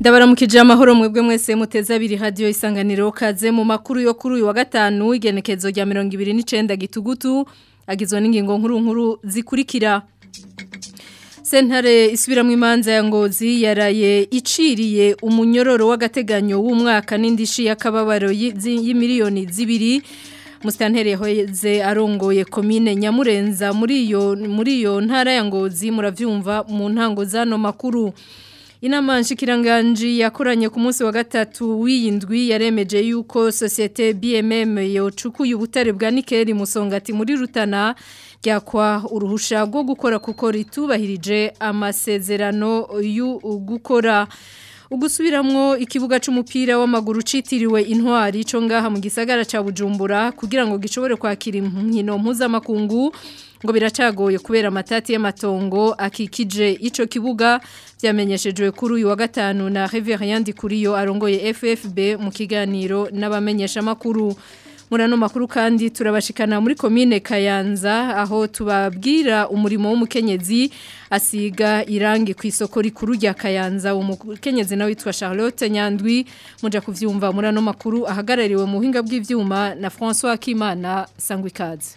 ndabaramukije amahoro mwebwe mwese muteza abiri hadiyo isanganiro kaze mu makuru yo kuri uyu wa gatanu igenekezo rya mirongo ibiri n'icyenda gitugutu agizwe n'ingingo nkuru nkuru zikurikira sentare isubiramo imanza ya ngozi yaraye iciriye umunyororo w'agateganyo w'umwaka n'indishyi y'akababaro y'imiliyoni zibiri musitantere yahoze arongoye komine nyamurenza muri iyo ntara ya ngozi murabyumva mu ntango z'ano makuru Inama nshikiranganji yakoranye ku munsi wa gatatu w'iyindwi yaremeje yuko sosiyete BMM yocukuye ubutare bwa nikeli musongati muri Rutana ryakwa uruhusha rwo gukora kuko ritubahirije amasezerano yu gukora ugusubiramwo ikibuga c'umupira w'amaguru citiriwe intwari co ngaha mu gisagara ca Bujumbura kugira ngo gishobore kwakira inkino mpuzamakungu ngo biracagoye kubera amatati y'amatongo akikije ico kibuga byamenyeshejwe kuri uyu wa gatanu na Reverien Dikuriyo arongoye FFB mu kiganiro n'abamenyesha makuru murano makuru kandi turabashikana muri komine Kayanza aho tubabwira umurimo w'umukenyezi asiga irangi ku isoko rikuru rya Kayanza umukenyezi nawe witwa Charlotte Nyandwi muja kuvyumva murano makuru ahagarariwe mu buhinga bw'ivyuma na François Kimana Sangwikazi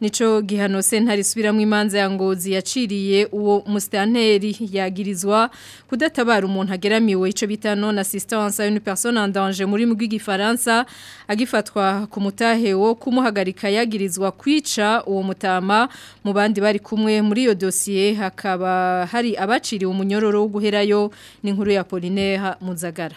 nico gihano sentare isubiramo imanza ya ngozi yaciriye uwo mustanteri yagirizwa kudatabara umuntu ageramiwe ico bitano na assistance à une personne en danger muri mu gifaransa agifatwa ku mutahe wo kumuhagarika yagirizwa kwica kwica uwo mutama mu bandi bari kumwe muri iyo dosiye hakaba hari abaciriwe umunyororo wo guherayo n'inkuru ya Polineha Muzagara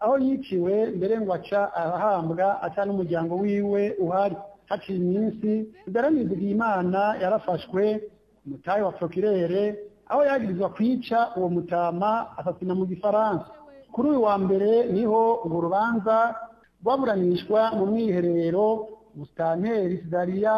aho yiciwe mbere ngo aca ahambwa aca n'umuryango wiwe uhari haciye iminsi daranizigiye imana yarafashwe umutahe wa prokirere aho yagirizwa kwica uwo mutama asasina mu gifaransa kuri uyu wa mbere niho urwo rubanza rwaburanishwa mu mwiherero musitanteri sidariya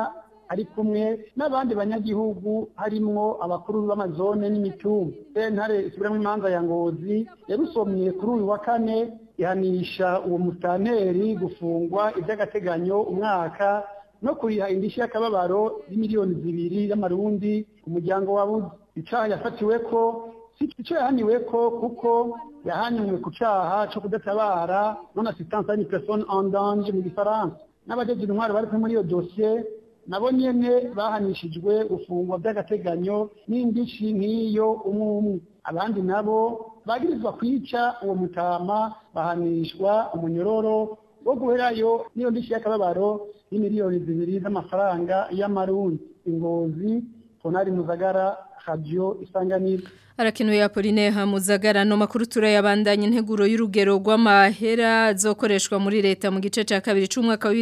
ari kumwe n'abandi banyagihugu harimo abakuru b'amazone n'imitungo sentare isubiramwo imanza ya ngozi yarusomye kuri uyu wa kane ihanisha uwo mutaneri gufungwa iby'agateganyo umwaka no kuriha indishyi y'akababaro y'imiliyoni zibiri y'amarundi umuryango wa budu icyaha yafatiwe ko icyo yahaniwe ko kuko yahaniwe ku cyaha cyo kudatabara non assistance à une personne mu gifaransa n'abajeje intwaro bari muri iyo dosiye nabo nyene bahanishijwe gufungwa by'agateganyo n'indishyi nk'iyo umwe umwe abandi nabo bagirizwa kwica uwo mutama bahanishwa umunyororo wo guherayo n'iyo ndishyi y'akababaro y'imiliyoni zibiri z'amafaranga y'amarundi ingozi tonari muzagara radio isanganiro Arakinuye Apoline Hamuzagara no makuru turayabandanye integuro y'urugero rw'amahera zokoreshwa muri leta mu gice cya kabiri c'umwaka wa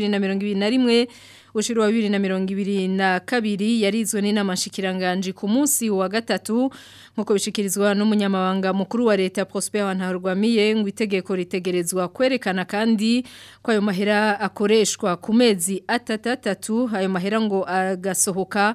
rimwe. ushuru wa bibiri na mirongo ibiri na kabiri yarizwe n'inamashikiranganje ku munsi wa gatatu nk'uko bishikirizwa n'umunyamabanga mukuru wa leta Prosper Wantarwamiye ngo itegeko ritegerezwa kwerekana kandi ko ayo mahera akoreshwa ku mezi atatatatu ayo mahera ngo agasohoka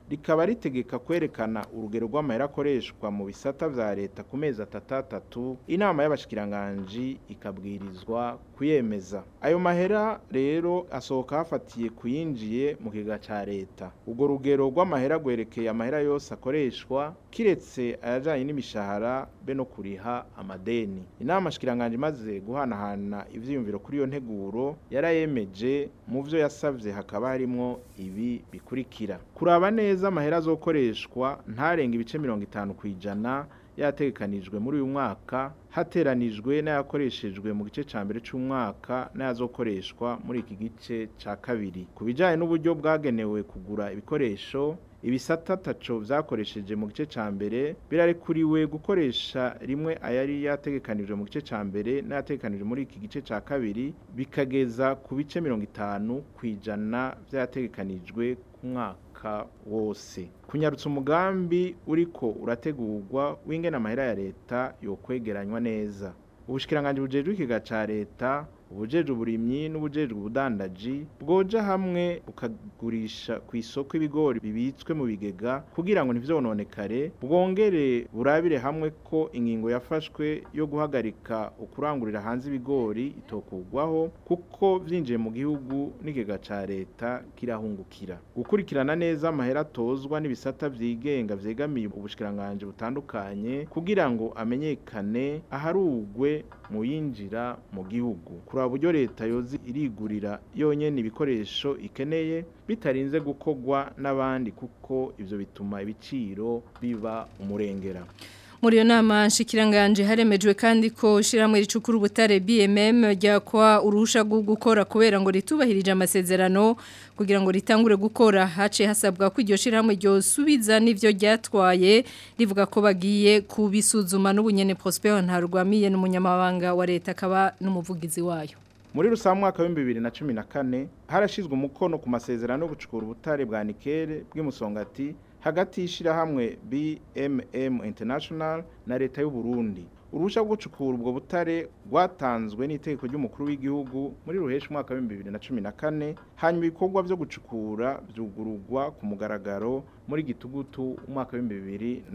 rikaba ritegeka kwerekana urugero rw'amahera akoreshwa mu bisata bya leta ku mezi atatatatu inama y'abashikiranganji ikabwirizwa kuyemeza ayo mahera rero asohoka hafatiye kuyinjiye mu kigega cya leta leta ubwo rugero rw'amahera rwerekeye amahera yose akoreshwa kiretse ayajyanye n'imishahara be no kuriha amadeni inama shikiranganje imaze guhanahana ibyiyumviro kuri iyo nteguro yarayemeje mu byo yasabye hakaba harimo ibi bikurikira kuraba neza amahera azokoreshwa ntarenga ibice mirongo itanu ku ijana yateganijwe muri uyu mwaka hateranijwe n'ayakoreshejwe mu gice cya mbere cy'umwaka n'ayazokoreshwa muri iki gice cya kabiri ku bijyanye n'uburyo bwagenewe kugura ibikoresho ibisata taco byakoresheje mu gice cya mbere birarekuriwe gukoresha rimwe ayari yategekanijwe mu gice cya mbere n'ayategekanijwe muri iki gice cya kabiri bikageza ku bice mirongo itanu ku ijana by'ayategekanijwe ku mwaka umwaka wose kunyarutsa umugambi uriko urategurwa w'ingena amahera ya leta yokwegeranywa neza ubushikiranganje bujejwe ikiga ca leta ubujejwe uburimyi n'ubujejwe ubudandaji bwoja hamwe ukagurisha ku isoko ibigori bibitswe mu bigega kugira ngo ntivyononekare bwongere burabire hamwe ko ingingo yafashwe yo guhagarika ukurangurira hanze ibigori itokugwaho kuko vyinjiye mu gihugu n'igega ca leta kirahungukira gukurikirana neza amahera atozwa n'ibisata byigenga vyegamiye ubushikiranganje butandukanye kugira ngo amenyekane aharugwe mu yinjira mu gihugu kuri buryo leta yozi irigurira yonyine ibikoresho ikeneye bitarinze gukogwa n'abandi kuko ibyo bituma ibiciro biba umurengera muri nama nshikiranganje haremejwe kandi ko shiramwe ricukura ubutare BMM ryakwa urusha rwo gukora kubera ngo ritubahirije amasezerano kugira ngo ritangure gukora hace hasabwa ko iryo shiramwe ryo subiza nivyo ryatwaye rivuga ko bagiye kubisuzuma n'ubunyene Prosper Ntarwamiye n'umunyamabanga wa leta akaba n'umuvugizi wayo muri rusamwaka w'ibihumbi bibiri na cumi na kane harashyizwe umukono ku masezerano yo gucukura ubutare bwa nikele bw'imusongati hagati y'ishyirahamwe BMM International na leta y'u Burundi uruhushya rwo gucukura ubwo butare rwatanzwe n'itegeko ry'umukuru w'igihugu muri ruheshi umwaka na kane hanyuma ibikorwa byo gucukura byugururwa ku mugaragaro muri gitugutu umwaka na wa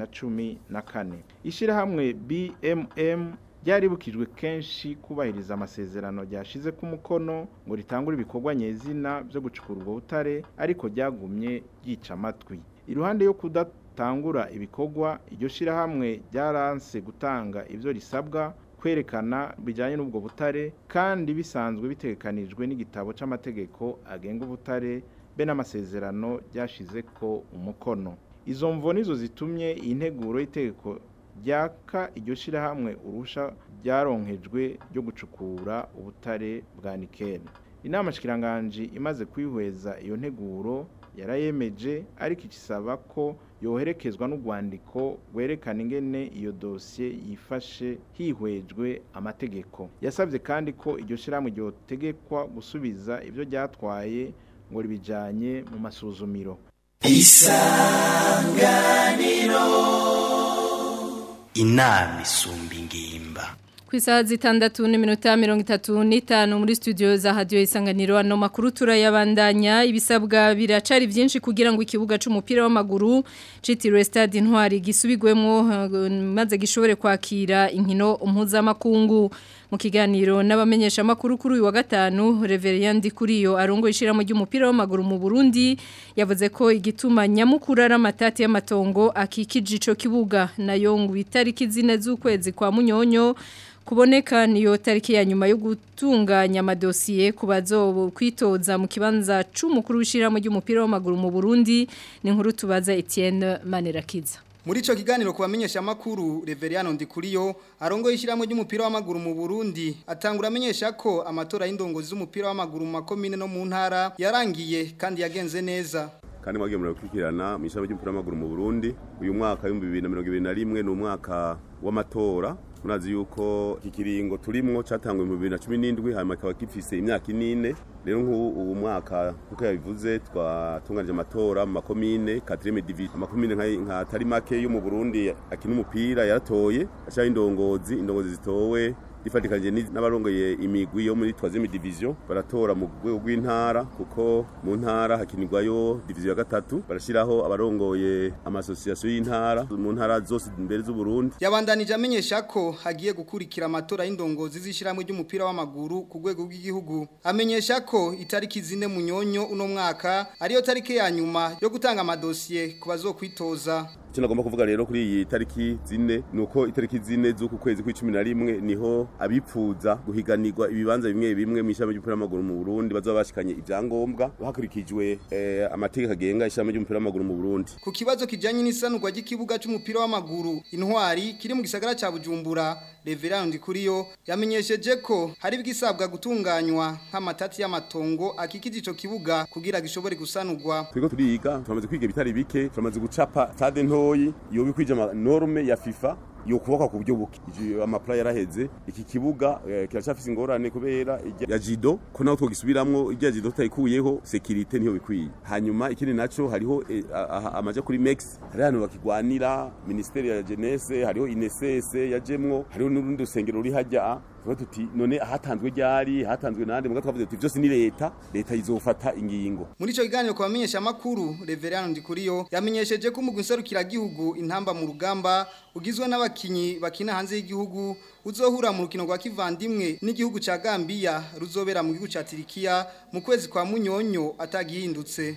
2014 ishyirahamwe BMM ryari kenshi kubahiriza amasezerano ryashize ku mukono ngo ritangure ibikorwa nyezina byo gucukura ubwo butare ariko ryagumye ryica amatwi iruhande yo kudatangura ibikorwa iryo shyirahamwe ryaranse gutanga ibyo risabwa kwerekana bijyanye n'ubwo butare kandi bisanzwe bitekanijwe n'igitabo cy'amategeko agenga ubutare be n'amasezerano ryashize ko umukono izo mvo izo zitumye iyi nteguro y'itegeko ryaka iryo shyirahamwe urusha ryaronkejwe ryo gucukura ubutare bwa nikeli inama shikiranganje imaze kwihweza iyo nteguro yarayemeje ariko ikisaba ko yoherekezwa n'urwandiko rwerekana ingene iyo dosiye yifashe hihwejwe amategeko yasabye kandi ko iryo shyirahamwe ryotegekwa gusubiza ibyo ryatwaye ngo ribijyanye mu masuzumiro isanganiro inama isumba ingimba ku isaha zitandatu n'iminota mirongo itatu n'itanu muri studio za hadiyo isanganiro ano makuru turayabandanya ibisabwa biracari byinshi kugira ngo ikibuga c'umupira w'amaguru citiriwe stade intwari gisubigwemo eh, maze gishobore kwakira inkino mpuzamakungu makungu mu kiganiro n'abamenyeshamakuru kuri uyu wa gatanu reveriyandi kuri iyo arongo ishyiramo ry'umupira w'amaguru mu burundi yavuze ko igituma nyamukuru ari y'amatongo akikije icyo kibuga nayo ngo itariki zine z'ukwezi kwa munyonyo kuboneka niyo tariki ya nyuma yo gutunganya amadosiye kubazo kwitoza mu kibanza cy'umukuru w'ishyirahamwe ry'umupira w'amaguru mu burundi ni nkuru tubaza etienne manirakiza muri ico kiganiro kubamenyesha makuru Reveriano Ndikuriyo arongo ishiramwe ry'umupira w'amaguru mu Burundi atangura amenyesha ko amatora y'indongozi z'umupira w'amaguru mu makomine no mu ntara yarangiye kandi yagenze neza kandi mwagiye murakurikirana mu ishami ry'umupira w'amaguru mu Burundi uyu mwaka w'ibihumbi bibiri na na ni umwaka w'amatora murazi yuko ikiringo turimo cyatangwe mu bibiri na cumi n'indwi hanyuma kikaba gifise imyaka inine rero nk'ubu mwaka nk'uko yabivuze twatunganyije amatora mu makomine katireme divisiyo amakomine nka make yo mu burundi akina umupira yaratoye ashyiraho indongozi indongozi zitowe gifatikanyije n'abarongoye imigwi yo muri twazimi diviziyo baratora mu rwego rw'intara kuko mu ntara hakinirwayo diviziyo ya gatatu barashyiraho abarongoye amasosiyasiyo y'intara mu ntara zose imbere z'uburundi yabandanije amenyesha ko hagiye gukurikira amatora y'indongozi z'ishyirahamwe ry'umupira w'amaguru ku rwego rw'igihugu amenyesha ko itariki zine munyonyo uno mwaka ariyo tariki ya nyuma yo gutanga amadosiye ku bazokwitoza icyo nagomba kuvuga rero kuri iyi tariki zine nuko itariki zine z'uku kwezi kw'icumi na rimwe niho abipfuza guhiganirwa ibibanza bimwe bimwe mu ishami ry'umupira w'amaguru mu burundi bazaba bashikanye ibyangombwa hakurikijwe eh, amategeko agenga ishami ry'umupira w'amaguru mu burundi ku kibazo kijyanye n'isanurwa ry'ikibuga cy'umupira w'amaguru intwari kiri mu gisagara cya bujumbura reverandi kuriyo yamenyesheje ko hari bwisabwa gutunganywa nk'amatati y'amatongo akikije icyo kibuga kugira gishobore gusanurwa turiga turamaze kwiga ibitari bike turamaze gucapa stade nto gatoyi yoba ikwije norme ya fifa yokubaka ku buryo buke amapula yaraheze iki kibuga eh, kiracafise ingorane kubera ya jido ko naho twogisubiramo irya jido tutayikuyeho sekirite niyo bikwiye hanyuma ikindi naco hariho eh, amajya kuri mex hari abantu bakigwanira ministeri ya jenese hariho inesese yajemwo hariho n'urundi rusengero ruri hajya tukaba tuti none ahatanzwe ryari hatanzwe nande muga twavuze tuti vyose ni leta leta izofata ingingo muri ico kiganiro kwa menyesha makuru Reverend Ndikuriyo yamenyesheje ko umugwi nserukira gihugu intamba mu rugamba ugizwe n'abakinyi bakina hanze y'igihugu uzohura mu rukino rwa kivandimwe n'igihugu ca Gambia ruzobera mu gihugu ca Tirikiya mu kwezi kwa munyonyo atagihindutse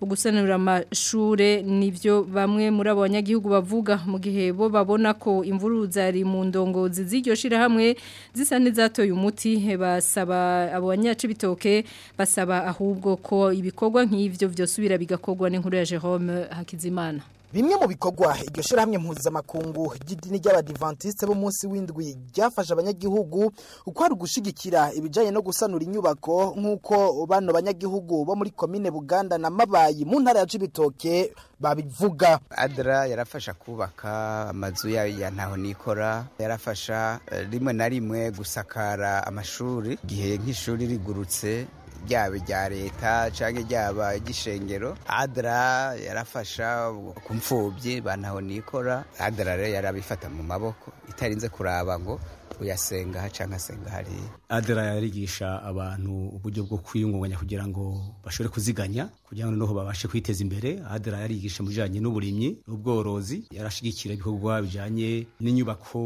ugusanura amashure n'ibyo byo bamwe muri abo bavuga mu gihe bo babona ko imvuru zari mu ndongozi z'iryo shirahamwe zisa n'izatoye umuti basaba abo bitoke basaba ahubwo ko ibikorwa nk'ivyo byosubira bigakogwa n'inkuru ya Jerome Hakizimana Bimwe mu bikorwa iryo shyirahamwe mpuzamakungu ry'idini ry'abadivantisite b'umunsi w'indwi ryafasha abanyagihugu uko ari gushyigikira ibijyanye no gusanura inyubako nk'uko bano banyagihugu bo muri komine buganda na mabayi mu ntara ya cibitoke babivuga adara yarafasha kubaka amazu yayo ya ntaho nikora yarafasha eh, rimwe na rimwe gusakara amashuri igihe nk'ishuri rigurutse byaba irya leta cyangwa ryaba igishengero adara yarafasha ku mfubyi banaho nikora adara rero yarabifata mu maboko itarinze kuraba ngo uyasenga cyangwa asenga hariya adera yarigisha abantu uburyo bwo kwiyungunganya kugira ngo bashobore kuziganya kugira ngo noneho babashe kwiteza imbere adera yarigisha mu bijyanye n'uburimyi n'ubworozi yarashyigikira ibikorwa bijyanye n'inyubako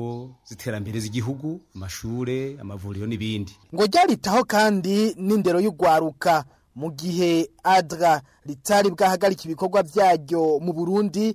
z'iterambere z'igihugu amashuri amavuriro n'ibindi ngo ryaritaho kandi n'indero y'urwaruka mu gihe adra ritari bwahagarika ibikorwa byaryo mu burundi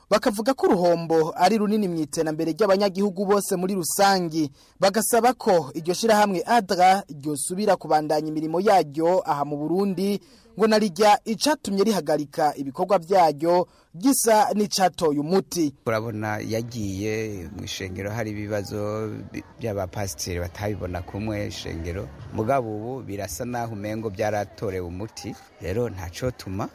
bakavuga ko uruhombo ari runini mu iterambere ry'abanyagihugu bose muri rusange bagasaba ko iryo shyirahamwe adra ryosubira kubandanya imirimo yaryo aha mu burundi ngo na rijya icatumye rihagarika ibikorwa byayo gisa n'icatoye umuti urabona yagiye mu ishengero hari ibibazo by'abapasiteri batabibona kumwe ishengero mugabo ubu birasa naho umengo byaratorewe umuti rero ntacotuma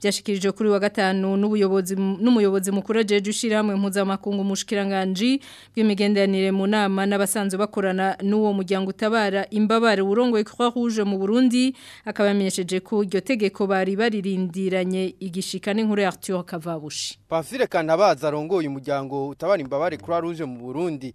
byashikirije kuri wa gatanu n'ubuyobozi n'umuyobozi mukuru ajeje ushiramwe mpuzamakungu mushikiranganje bw'imigenderanire mu nama n'abasanzwe bakorana n'uwo muryango utabara imbabare urongoye Croix Rouge mu Burundi akabamenyesheje ko iryo tegeko bari baririndiranye igishika n'inkuru ya Arthur Kavabushi Pamphile Kanabaza arongoye umuryango utabara imbabare croix rouge mu burundi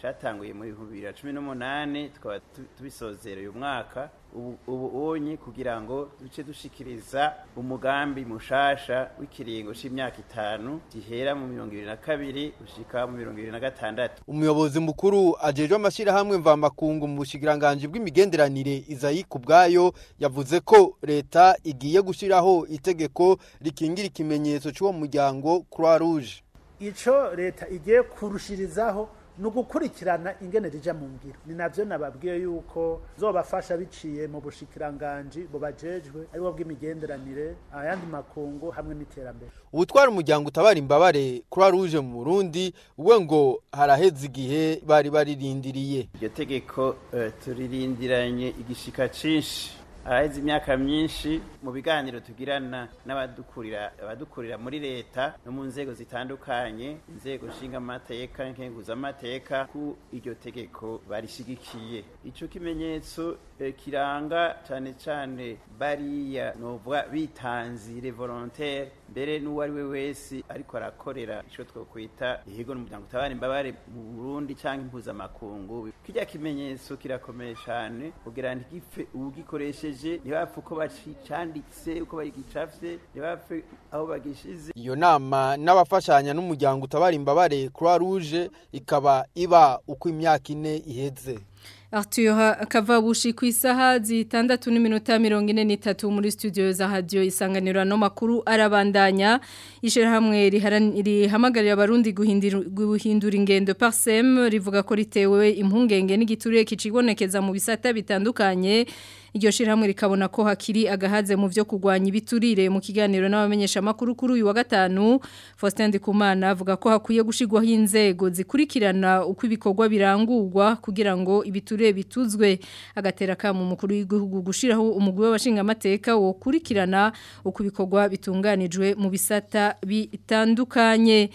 cyatanguye mu bihumbi bibiri na cumi n'umunani tukaba tubisozera uyu mwaka ubonye kugira ngo duce dushikiriza umugambi mushasha w'ikiringo c'imyaka itanu gihera mu mirongo ibiri na kabiri gushika mu mirongo ibiri na gatandatu umuyobozi mukuru ajejwe amashirahamwe mvamakungu mu bushikiranganji bw'imigenderanire izayi ku bwayo yavuze ko leta igiye gushiraho itegeko rikingira ikimenyetso c'uwo muryango croix rouge ico leta igiye kurushirizaho ni ugukurikirana ingene rija mu ngiro ni nabyo nababwiye yuko zobafasha biciye mu bushikiranganji bubajejwe ariwo bw'imigenderanire ayandi makungu hamwe n'iterambere ubutwara umuryango utabara imbabare kuri rouge mu Burundi we ngo haraheze igihe bari baririndiriye iryo tegeko uh, turirindiranye igishika cinshi araheze imyaka myinshi mu biganiro tugirana n'abadukurira abadukurira muri leta no mu nzego zitandukanye inzego nshingamateka nkenguzamateka ku iryo tegeko barishigikiye ico kimenyetso eh, kiranga cyane cyane bariya novuga bitanzire volontaire mbere ari we wese ariko arakorera ico twokwita ihigo n'umuryango utabara imbabare mu Burundi cyangwa impuzamakungu kirya kimenyetso kirakomeye cyane kugira ntigipfe ugikoreshe bakoresheje ntibapfe uko bacanditse uko bagicafye ntibapfe aho bagishize iyo nama n'abafashanya n'umuryango utabara imbabare croix rouge ikaba iba uko imyaka ine iheze Arthur Kavabushi ku isaha zitandatu n'iminota mirongo ine n'itatu muri studio za radio isanganiro no makuru arabandanya ishyirahamwe rihamagarira abarundi guhindura ingendo parsem rivuga ko ritewe impungenge n'igiturire kicibonekeza mu bisata bitandukanye iryo shyirahamwe rikabona ko hakiri agahaze mu byo kurwanya ibiturire mu kiganiro n'abamenyeshamakuru kuri uyu wa gatanu Faustin Ndikumana avuga ko hakwiye gushyirwaho inzego zikurikirana uko ibikorwa birangurwa kugira ngo ibiture bituzwe agatera kamu mukuru w'igihugu gushiraho umugwi w'abashinga amateka wokurikirana uko ibikorwa bitunganijwe mu bisata bitandukanye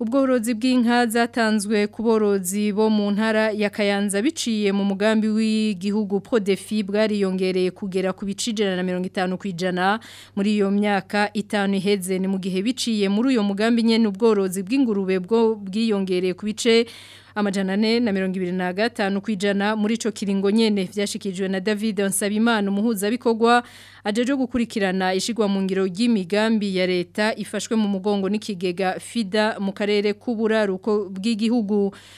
ubworozi bw'inka zatanzwe ku borozi bo mu ntara ya Kayanza biciye mu mugambi w'igihugu Prodefi bwariyongereye kugera ku bicijana na 50 kwijana muri iyo myaka itanu iheze ni mu gihe biciye muri uyo mugambi nyene ubworozi bw'ingurube bwo bwiyongereye ku bice amajana ane na mirongo ibiri na gatanu kwijana muri ico kiringo nyene vyashikirijwe na David Nsabimana umuhuzabikorwa ajeje gukurikirana ishigwa mu ngiro y'imigambi ya leta ifashwe mu mugongo n'ikigega FIDA mu karere k'uburaruko bw'igihugu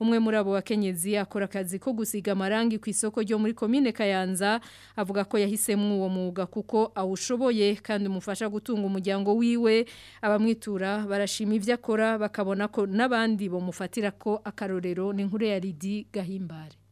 umwe muri abo bakenyezi akora akazi ko gusiga amarangi ku isoko ryo muri komine Kayanza avuga ko yahisemo uwo mwuga kuko awushoboye kandi umufasha gutunga umuryango wiwe abamwitura barashima ibyo akora bakabona ko n'abandi bamufatira ko akarorero ni nkuru ya Lidi Gahimbare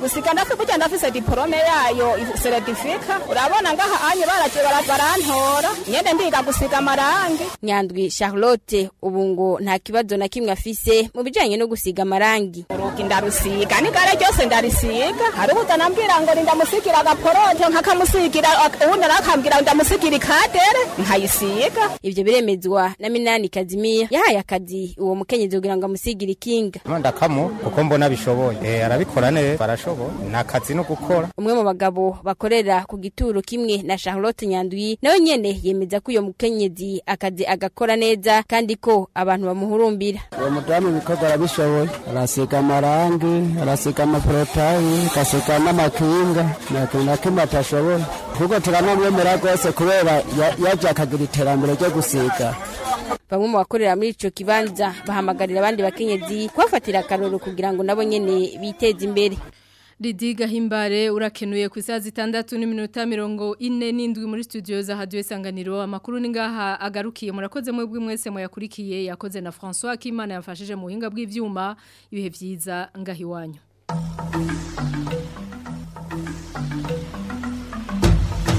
gusiga ndafite burya ndafise diporome yayo seredifika urabona ngaha anyu baragiye barantora nyine ndiga gusiga amarangi nyandwi charlotte ubu ngo nta kibazo na kimwe afise mu bijanye no gusiga amarangi urugi ndarusiga n'igare ryose ndarisiga hari utanambwira ngo ndamusigira agaporonte nkakamusigira ubundi arakambwira ndamusigira ikadere nkayisiga ivyo biremezwa na Minani Kazimia yahaye akazi uwo mukenyezi kugira ngo amusigire ikinga ndakamu kuko mbona bishoboye eh, arabikora neza barashoboye nakazi no gukora umwe mu bagabo bakorera ku gituro kimwe na Charlotte Nyandwi nawe nyene yemeza ko uyo mukenyezi akazi agakora neza kandi ko abantu bamuha nkurumbira uwo mudamu ibikorwa arabishoboye arasiga amarangi arasiga amaporotayi agasiga n'amakinga nta kintu na kimwe kuko turamwemera rwose kubera yaje akagira iterambere ryo gusiga bamwe mu bakorera muri icyo kibanza bahamagarira abandi bakenyezi kubafatira akarorero kugira ngo nabo nyine biteze imbere Didi Gahimbare urakenuye ku isaha zitandatu n'iminota mirongo ine n'indwi muri studio za Radio Isanganiro amakuru ni ngaha agarukiye murakoze mwebwe mwese muyakurikiye yakoze na François Kimana yamfashije mu buhinga bw'ivyuma ibihe vyiza ngahiwanyu